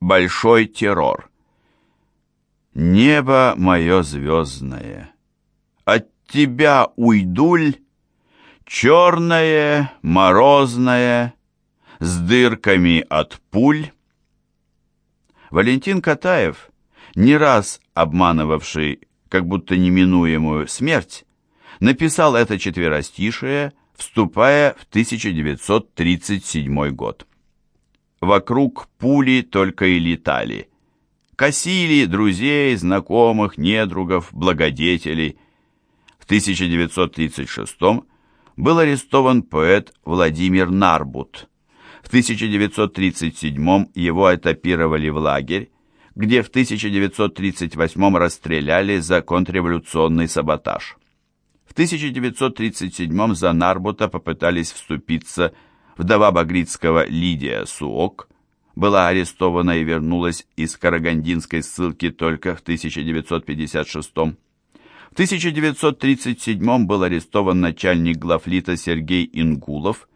Большой террор. Небо мое звездное, от тебя уйдуль, черное, морозное, с дырками от пуль. Валентин Катаев, не раз обманывавший как будто неминуемую смерть, написал это четверостишее, вступая в 1937 год. Вокруг пули только и летали. Косили друзей, знакомых, недругов, благодетелей. В 1936 был арестован поэт Владимир Нарбут. В 1937 его этапировали в лагерь, где в 1938 расстреляли за контрреволюционный саботаж. В 1937 за Нарбута попытались вступиться вдова Багрицкого Лидия Суок, была арестована и вернулась из карагандинской ссылки только в 1956 В 1937 был арестован начальник главлита Сергей Ингулов,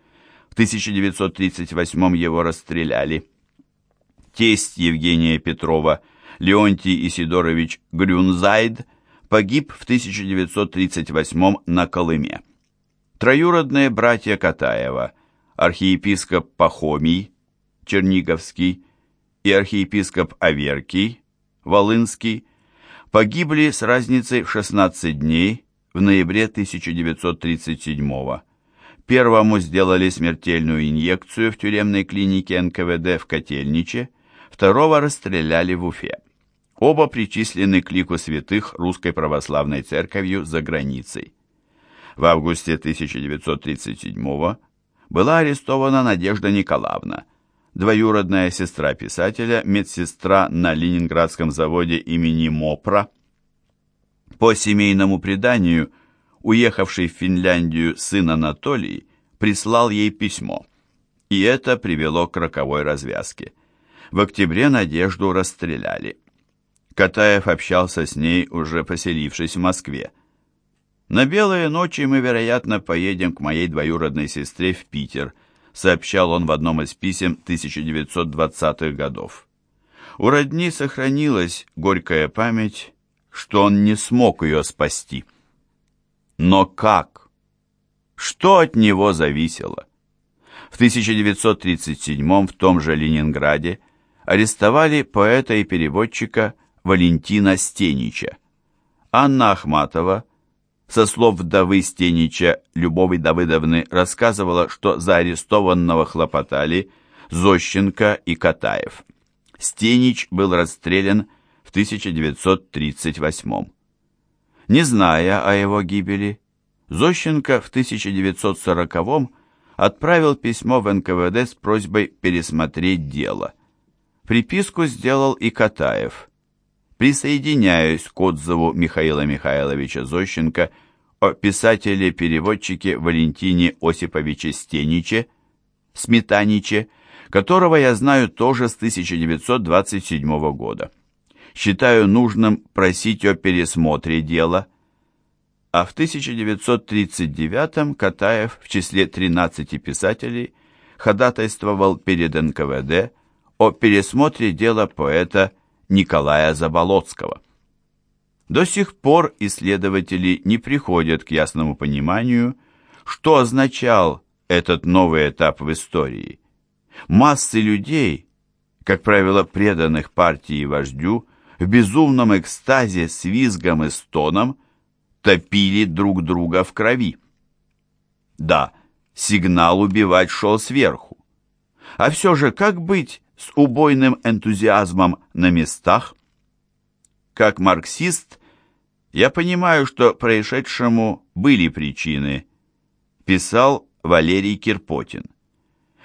в 1938 его расстреляли. Тесть Евгения Петрова, Леонтий Исидорович Грюнзайд, погиб в 1938 на Колыме. Троюродные братья Катаева, архиепископ Пахомий, Черниговский, и архиепископ Аверкий, Волынский, погибли с разницей в 16 дней в ноябре 1937 года. Первому сделали смертельную инъекцию в тюремной клинике НКВД в Котельниче, второго расстреляли в Уфе. Оба причислены к лику святых Русской Православной Церковью за границей. В августе 1937 была арестована Надежда Николаевна, двоюродная сестра писателя, медсестра на Ленинградском заводе имени Мопра. По семейному преданию, уехавший в Финляндию сын Анатолий прислал ей письмо, и это привело к роковой развязке – в октябре Надежду расстреляли. Катаев общался с ней, уже поселившись в Москве. «На белые ночи мы, вероятно, поедем к моей двоюродной сестре в Питер», сообщал он в одном из писем 1920-х годов. У родни сохранилась горькая память, что он не смог ее спасти. Но как? Что от него зависело? В 1937 в том же Ленинграде арестовали поэта и переводчика Валентина Стенича. Анна Ахматова, со слов вдовы Стенича Любови Давыдовны, рассказывала, что за арестованного хлопотали Зощенко и Катаев. Стенич был расстрелян в 1938 Не зная о его гибели, Зощенко в 1940 отправил письмо в НКВД с просьбой пересмотреть дело – Приписку сделал и Катаев. Присоединяюсь к отзыву Михаила Михайловича Зощенко о писателе-переводчике Валентине Осиповиче Стениче, Сметаниче, которого я знаю тоже с 1927 года. Считаю нужным просить о пересмотре дела. А в 1939 Катаев в числе 13 писателей ходатайствовал перед НКВД о пересмотре дела поэта Николая Заболоцкого. До сих пор исследователи не приходят к ясному пониманию, что означал этот новый этап в истории. Массы людей, как правило, преданных партии и вождю, в безумном экстазе с визгом и стоном топили друг друга в крови. Да, сигнал убивать шел сверху. А все же как быть с убойным энтузиазмом на местах. Как марксист, я понимаю, что происшедшему были причины, писал Валерий Кирпотин,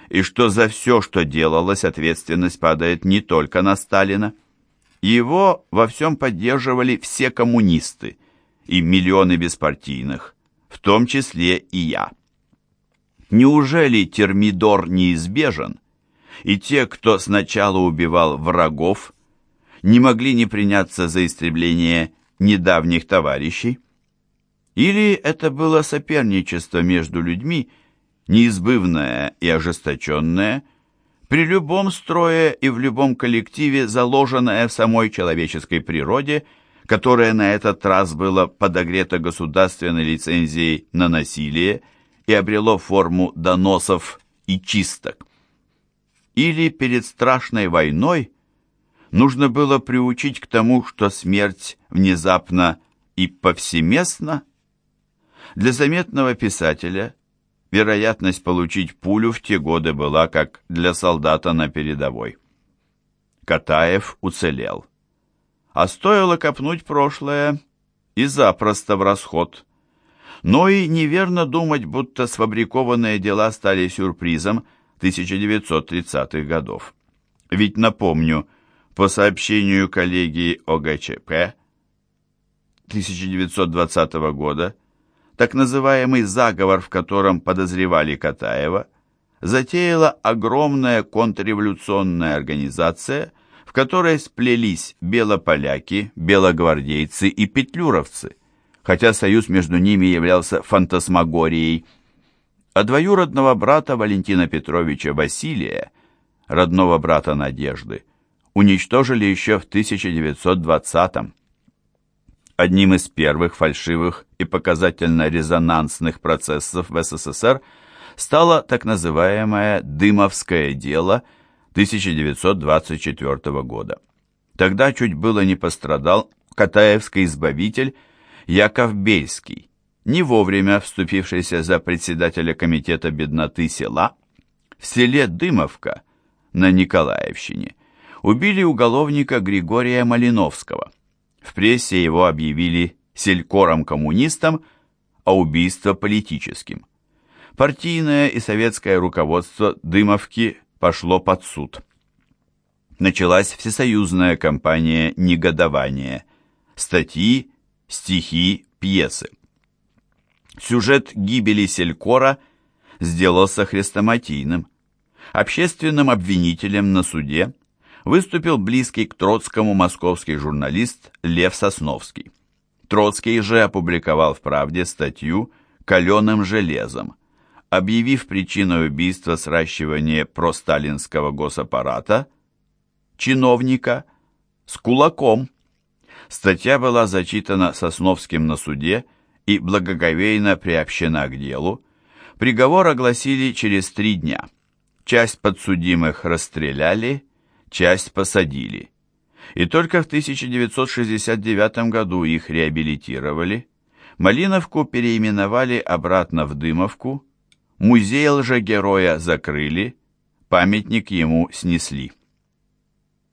и что за все, что делалось, ответственность падает не только на Сталина. Его во всем поддерживали все коммунисты и миллионы беспартийных, в том числе и я. Неужели термидор неизбежен? И те, кто сначала убивал врагов, не могли не приняться за истребление недавних товарищей? Или это было соперничество между людьми, неизбывное и ожесточенное, При любом строе и в любом коллективе заложенное в самой человеческой природе, которое на этот раз было подогрето государственной лицензией на насилие и обрело форму доносов и чисток. Или перед страшной войной нужно было приучить к тому, что смерть внезапно и повсеместно? Для заметного писателя вероятность получить пулю в те годы была как для солдата на передовой. Катаев уцелел. А стоило копнуть прошлое и запросто в расход. Но и неверно думать, будто сфабрикованные дела стали сюрпризом 1930-х годов. Ведь, напомню, по сообщению коллегии ОГЧП 1920 года, так называемый заговор, в котором подозревали Катаева, затеяла огромная контрреволюционная организация, в которой сплелись белополяки, белогвардейцы и петлюровцы, хотя союз между ними являлся фантасмагорией. А двоюродного брата Валентина Петровича Василия, родного брата Надежды, уничтожили еще в 1920-м. Одним из первых фальшивых и показательно-резонансных процессов в СССР стало так называемое «Дымовское дело» 1924 года. Тогда чуть было не пострадал Катаевский избавитель Яков Бельский, не вовремя вступившийся за председателя комитета бедноты села, в селе Дымовка на Николаевщине убили уголовника Григория Малиновского. В прессе его объявили селькором-коммунистом, а убийство политическим. Партийное и советское руководство Дымовки пошло под суд. Началась всесоюзная кампания негодования. Статьи, стихи, пьесы. Сюжет гибели Селькора сделался хрестоматийным. Общественным обвинителем на суде выступил близкий к Троцкому московский журналист Лев Сосновский. Троцкий же опубликовал в «Правде» статью «Каленым железом», объявив причиной убийства сращивание просталинского госаппарата, чиновника, с кулаком. Статья была зачитана Сосновским на суде и благоговейно приобщена к делу. Приговор огласили через три дня. Часть подсудимых расстреляли, часть посадили. И только в 1969 году их реабилитировали. Малиновку переименовали обратно в Дымовку, музей лжегероя закрыли, памятник ему снесли.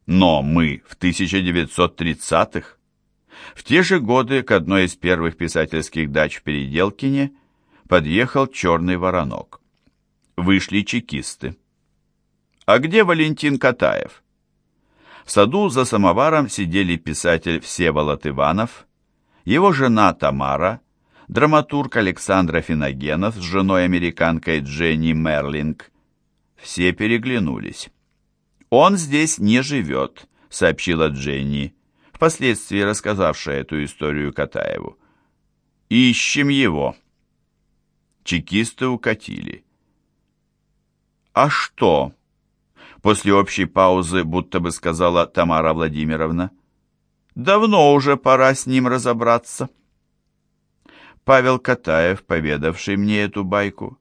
Но мы в 1930-х. В те же годы к одной из первых писательских дач в Переделкине подъехал черный воронок. Вышли чекисты. «А где Валентин Катаев?» В саду за самоваром сидели писатель Всеволод Иванов, его жена Тамара, драматург Александра Финогенов с женой-американкой Дженни Мерлинг. Все переглянулись. «Он здесь не живет», — сообщила Дженни, впоследствии рассказавшая эту историю Катаеву. «Ищем его». Чекисты укатили. «А что?» После общей паузы будто бы сказала Тамара Владимировна. «Давно уже пора с ним разобраться». Павел Катаев, поведавший мне эту байку,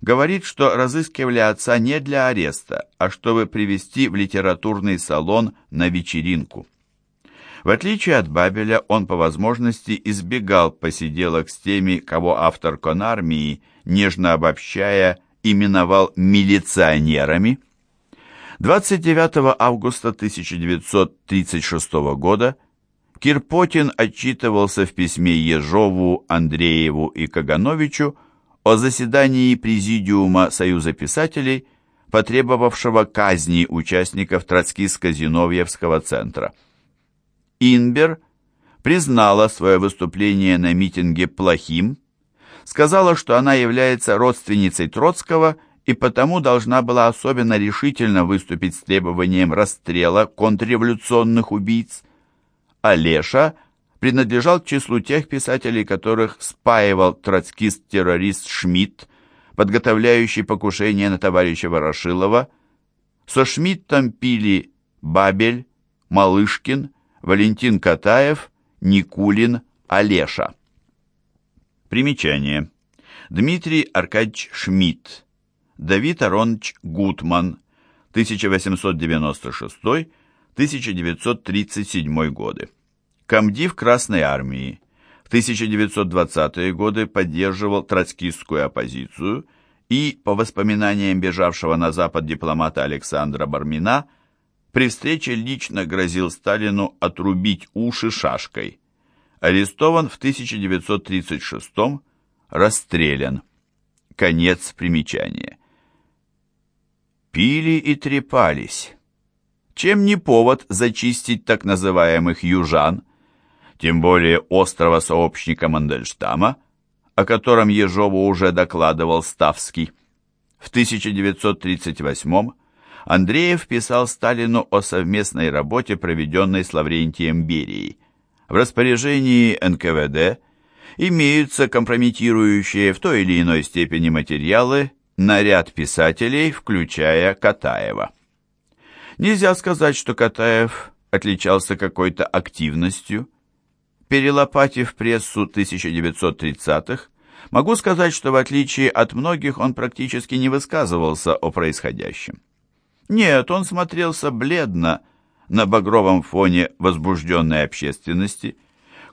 говорит, что разыскивали отца не для ареста, а чтобы привести в литературный салон на вечеринку. В отличие от Бабеля, он по возможности избегал посиделок с теми, кого автор конармии, нежно обобщая, именовал милиционерами – 29 августа 1936 года Кирпотин отчитывался в письме Ежову, Андрееву и Кагановичу о заседании Президиума Союза писателей, потребовавшего казни участников Троцкиско-Зиновьевского центра. Инбер признала свое выступление на митинге плохим, сказала, что она является родственницей Троцкого и потому должна была особенно решительно выступить с требованием расстрела контрреволюционных убийц. Олеша принадлежал к числу тех писателей, которых спаивал троцкист-террорист Шмидт, подготовляющий покушение на товарища Ворошилова, Со Шмидтом пили Бабель, Малышкин, Валентин Катаев, Никулин, Олеша. Примечание. Дмитрий Аркадьевич Шмидт, Давид Аронович Гутман, 1896-1937 годы. Комдив Красной Армии. В 1920-е годы поддерживал троцкистскую оппозицию и, по воспоминаниям бежавшего на Запад дипломата Александра Бармина, при встрече лично грозил Сталину отрубить уши шашкой. Арестован в 1936 расстрелян. Конец примечания. Пили и трепались. Чем не повод зачистить так называемых южан, тем более острого сообщника Мандельштама, о котором Ежову уже докладывал Ставский. В 1938 Андреев писал Сталину о совместной работе, проведенной с Лаврентием Берией. В распоряжении НКВД имеются компрометирующие в той или иной степени материалы на ряд писателей, включая Катаева. Нельзя сказать, что Катаев отличался какой-то активностью. Перелопатив прессу 1930-х, могу сказать, что в отличие от многих он практически не высказывался о происходящем. Нет, он смотрелся бледно на багровом фоне возбужденной общественности.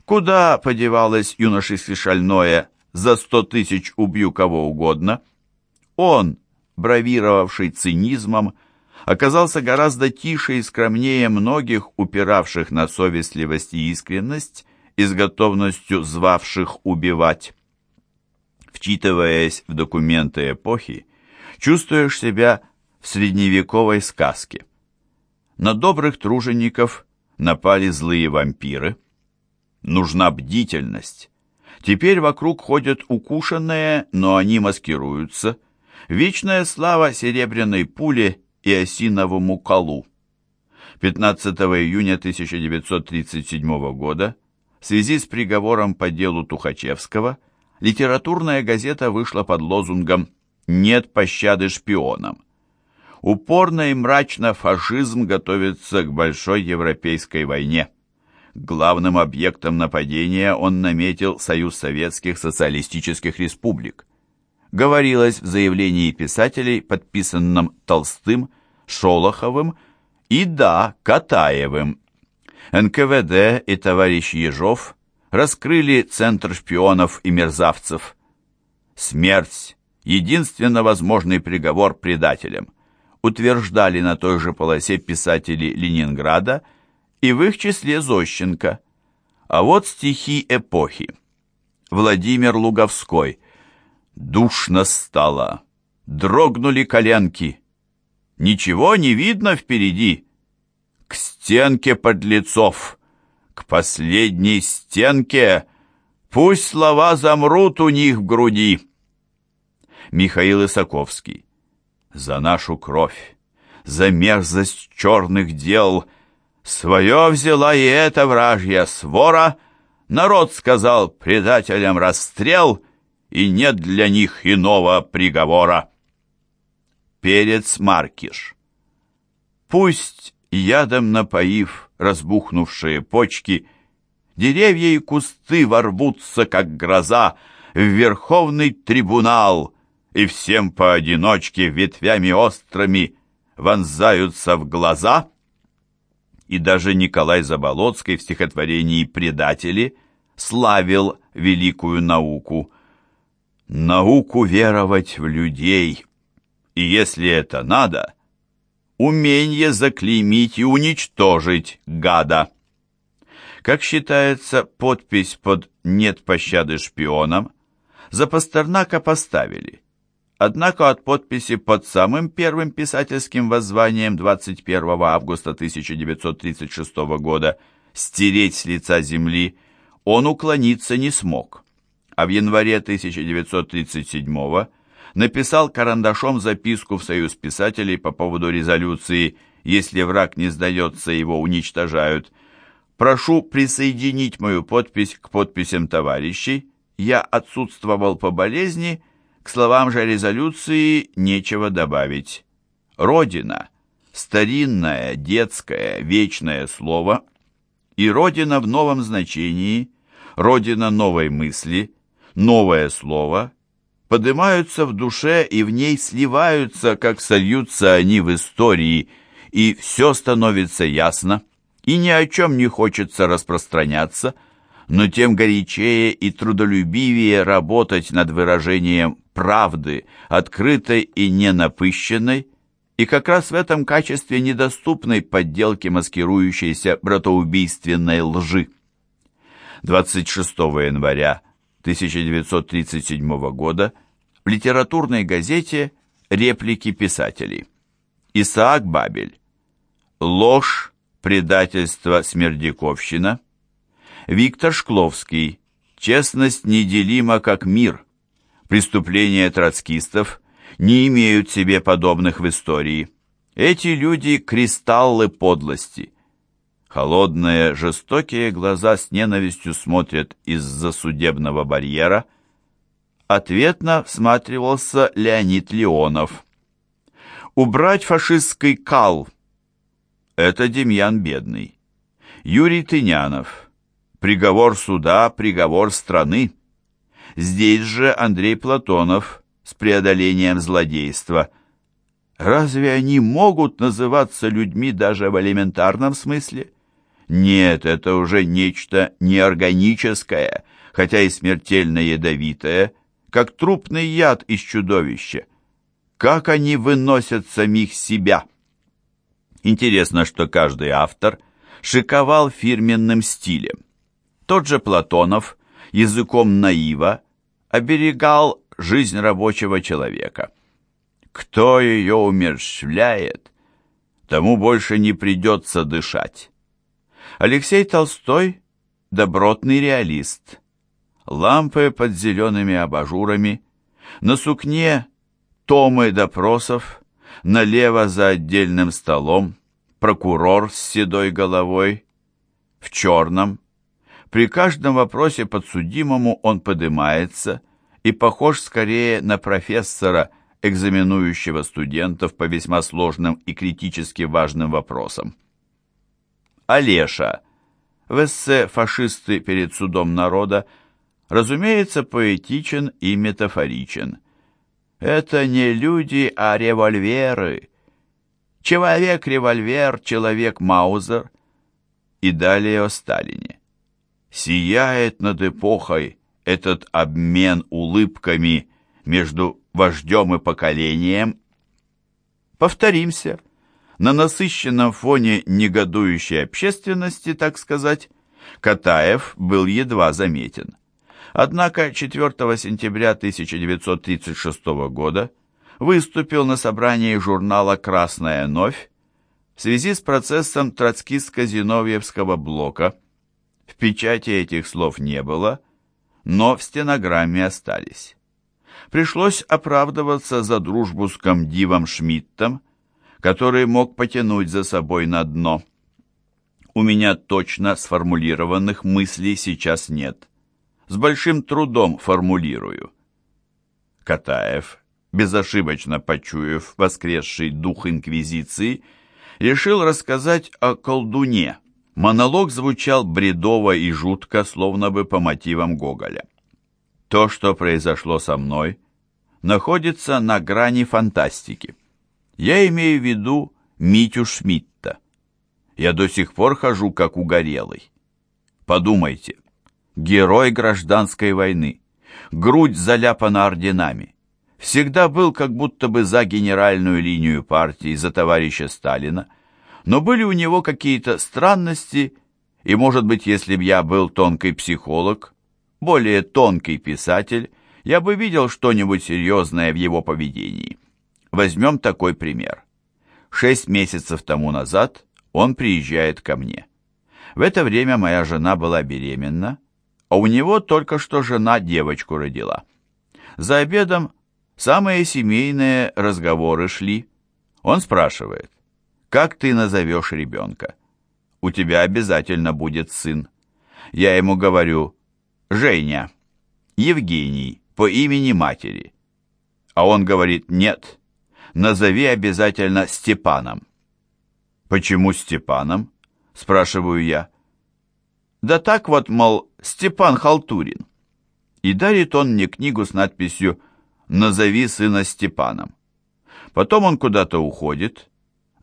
Куда подевалось юношески шальное «за сто тысяч убью кого угодно»? Он, бравировавший цинизмом, оказался гораздо тише и скромнее многих, упиравших на совестливость и искренность и с готовностью звавших убивать. Вчитываясь в документы эпохи, чувствуешь себя в средневековой сказке. На добрых тружеников напали злые вампиры. Нужна бдительность. Теперь вокруг ходят укушенные, но они маскируются. Вечная слава серебряной пуле и осиновому колу. 15 июня 1937 года в связи с приговором по делу Тухачевского литературная газета вышла под лозунгом «Нет пощады шпионам». Упорно и мрачно фашизм готовится к большой европейской войне. Главным объектом нападения он наметил Союз Советских Социалистических Республик. Говорилось в заявлении писателей, подписанном Толстым, Шолоховым и, да, Катаевым. НКВД и товарищ Ежов раскрыли центр шпионов и мерзавцев. Смерть – единственно возможный приговор предателям утверждали на той же полосе писатели Ленинграда и в их числе Зощенко. А вот стихи эпохи. Владимир Луговской. «Душно стало, дрогнули коленки. Ничего не видно впереди. К стенке подлецов, к последней стенке, пусть слова замрут у них в груди». Михаил Исаковский за нашу кровь, за мерзость черных дел. Свое взяла и эта вражья свора, народ сказал предателям расстрел, и нет для них иного приговора. Перец Маркиш Пусть, ядом напоив разбухнувшие почки, деревья и кусты ворвутся, как гроза, в Верховный трибунал — и всем поодиночке ветвями острыми вонзаются в глаза. И даже Николай Заболоцкий в стихотворении «Предатели» славил великую науку. Науку веровать в людей, и если это надо, умение заклеймить и уничтожить гада. Как считается, подпись под «Нет пощады шпионам» за Пастернака поставили. Однако от подписи под самым первым писательским воззванием 21 августа 1936 года «Стереть с лица земли» он уклониться не смог, а в январе 1937 написал карандашом записку в Союз писателей по поводу резолюции «Если враг не сдается, его уничтожают», «Прошу присоединить мою подпись к подписям товарищей, я отсутствовал по болезни», к словам же резолюции нечего добавить. Родина, старинное, детское, вечное слово и родина в новом значении, родина новой мысли, новое слово поднимаются в душе и в ней сливаются, как сольются они в истории, и все становится ясно, и ни о чем не хочется распространяться, но тем горячее и трудолюбивее работать над выражением правды, открытой и ненапыщенной, и как раз в этом качестве недоступной подделки маскирующейся братоубийственной лжи. 26 января 1937 года в литературной газете «Реплики писателей». Исаак Бабель. Ложь, предательство, смердяковщина. Виктор Шкловский. Честность неделима как мир. Преступления троцкистов не имеют себе подобных в истории. Эти люди — кристаллы подлости. Холодные, жестокие глаза с ненавистью смотрят из-за судебного барьера. Ответно всматривался Леонид Леонов. Убрать фашистский кал — это Демьян Бедный. Юрий Тынянов. Приговор суда, приговор страны. Здесь же Андрей Платонов с преодолением злодейства. Разве они могут называться людьми даже в элементарном смысле? Нет, это уже нечто неорганическое, хотя и смертельно ядовитое, как трупный яд из чудовища. Как они выносят самих себя? Интересно, что каждый автор шиковал фирменным стилем. Тот же Платонов языком наива оберегал жизнь рабочего человека. Кто ее умерщвляет, тому больше не придется дышать. Алексей Толстой – добротный реалист. Лампы под зелеными абажурами, на сукне томы допросов, налево за отдельным столом прокурор с седой головой, в черном. При каждом вопросе подсудимому он поднимается – и похож скорее на профессора, экзаменующего студентов по весьма сложным и критически важным вопросам. Олеша в эссе «Фашисты перед судом народа» разумеется, поэтичен и метафоричен. Это не люди, а револьверы. Человек-револьвер, человек-маузер. И далее о Сталине. Сияет над эпохой этот обмен улыбками между вождем и поколением. Повторимся, на насыщенном фоне негодующей общественности, так сказать, Катаев был едва заметен. Однако 4 сентября 1936 года выступил на собрании журнала «Красная новь» в связи с процессом троцкистско-зиновьевского блока. В печати этих слов не было – но в стенограмме остались. Пришлось оправдываться за дружбу с комдивом Шмидтом, который мог потянуть за собой на дно. У меня точно сформулированных мыслей сейчас нет. С большим трудом формулирую. Катаев, безошибочно почуяв воскресший дух Инквизиции, решил рассказать о колдуне, Монолог звучал бредово и жутко, словно бы по мотивам Гоголя. То, что произошло со мной, находится на грани фантастики. Я имею в виду Митю Шмидта. Я до сих пор хожу как угорелый. Подумайте, герой гражданской войны, грудь заляпана орденами, всегда был как будто бы за генеральную линию партии, за товарища Сталина, но были у него какие-то странности, и, может быть, если бы я был тонкий психолог, более тонкий писатель, я бы видел что-нибудь серьезное в его поведении. Возьмем такой пример. Шесть месяцев тому назад он приезжает ко мне. В это время моя жена была беременна, а у него только что жена девочку родила. За обедом самые семейные разговоры шли. Он спрашивает, как ты назовешь ребенка? У тебя обязательно будет сын. Я ему говорю, Женя, Евгений, по имени матери. А он говорит, нет, назови обязательно Степаном. Почему Степаном? Спрашиваю я. Да так вот, мол, Степан Халтурин. И дарит он мне книгу с надписью «Назови сына Степаном». Потом он куда-то уходит,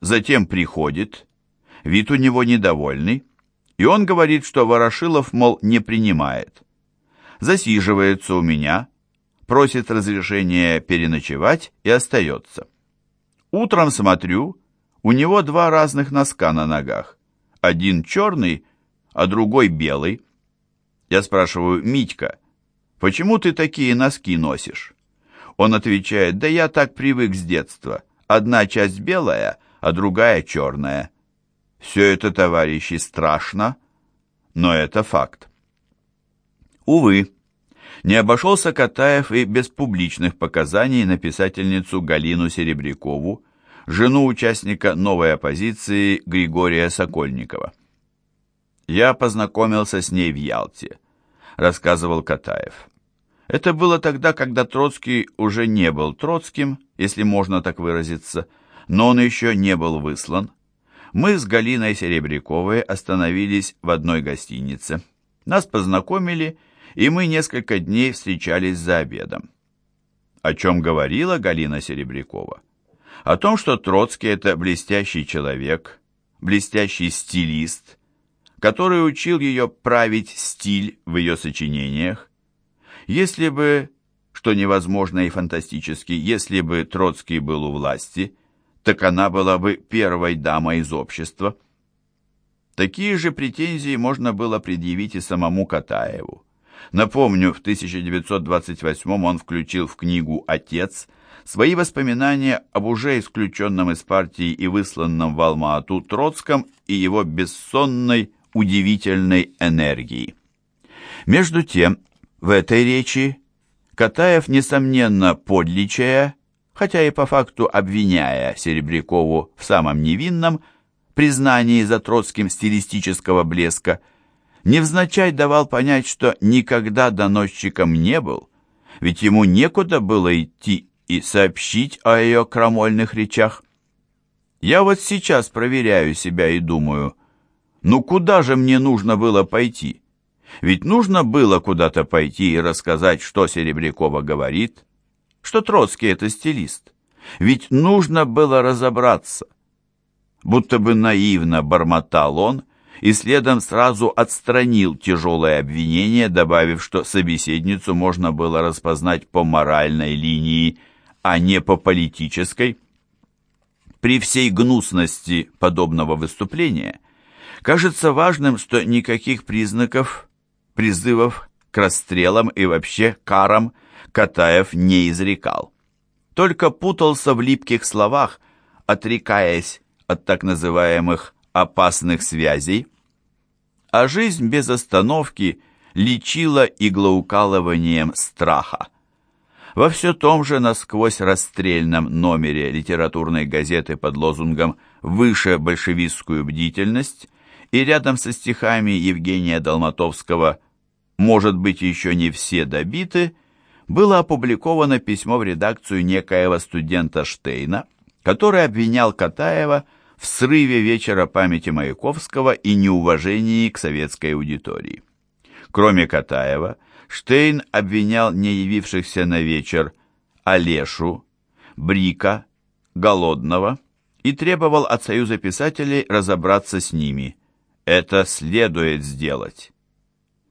затем приходит, вид у него недовольный, и он говорит, что Ворошилов, мол, не принимает. Засиживается у меня, просит разрешения переночевать и остается. Утром смотрю, у него два разных носка на ногах. Один черный, а другой белый. Я спрашиваю, Митька, почему ты такие носки носишь? Он отвечает, да я так привык с детства. Одна часть белая, а другая черная. Все это, товарищи, страшно, но это факт. Увы, не обошелся Катаев и без публичных показаний на писательницу Галину Серебрякову, жену участника новой оппозиции Григория Сокольникова. «Я познакомился с ней в Ялте», — рассказывал Катаев. Это было тогда, когда Троцкий уже не был Троцким, если можно так выразиться, но он еще не был выслан. Мы с Галиной Серебряковой остановились в одной гостинице. Нас познакомили, и мы несколько дней встречались за обедом. О чем говорила Галина Серебрякова? О том, что Троцкий – это блестящий человек, блестящий стилист, который учил ее править стиль в ее сочинениях, если бы, что невозможно и фантастически, если бы Троцкий был у власти, так она была бы первой дамой из общества. Такие же претензии можно было предъявить и самому Катаеву. Напомню, в 1928 он включил в книгу «Отец» свои воспоминания об уже исключенном из партии и высланном в Алма-Ату Троцком и его бессонной, удивительной энергии. Между тем, в этой речи Катаев, несомненно, подличая, хотя и по факту обвиняя Серебрякову в самом невинном признании за Троцким стилистического блеска, невзначай давал понять, что никогда доносчиком не был, ведь ему некуда было идти и сообщить о ее крамольных речах. Я вот сейчас проверяю себя и думаю, ну куда же мне нужно было пойти? Ведь нужно было куда-то пойти и рассказать, что Серебрякова говорит, что Троцкий — это стилист. Ведь нужно было разобраться. Будто бы наивно бормотал он, и следом сразу отстранил тяжелое обвинение, добавив, что собеседницу можно было распознать по моральной линии, а не по политической. При всей гнусности подобного выступления кажется важным, что никаких признаков призывов к расстрелам и вообще карам Катаев не изрекал. Только путался в липких словах, отрекаясь от так называемых «опасных связей», а жизнь без остановки лечила иглоукалыванием страха. Во все том же насквозь расстрельном номере литературной газеты под лозунгом «Выше большевистскую бдительность» и рядом со стихами Евгения Долматовского «Может быть, еще не все добиты», было опубликовано письмо в редакцию некоего студента Штейна, который обвинял Катаева в срыве вечера памяти Маяковского и неуважении к советской аудитории. Кроме Катаева, Штейн обвинял не явившихся на вечер Олешу, Брика, Голодного и требовал от Союза писателей разобраться с ними. Это следует сделать.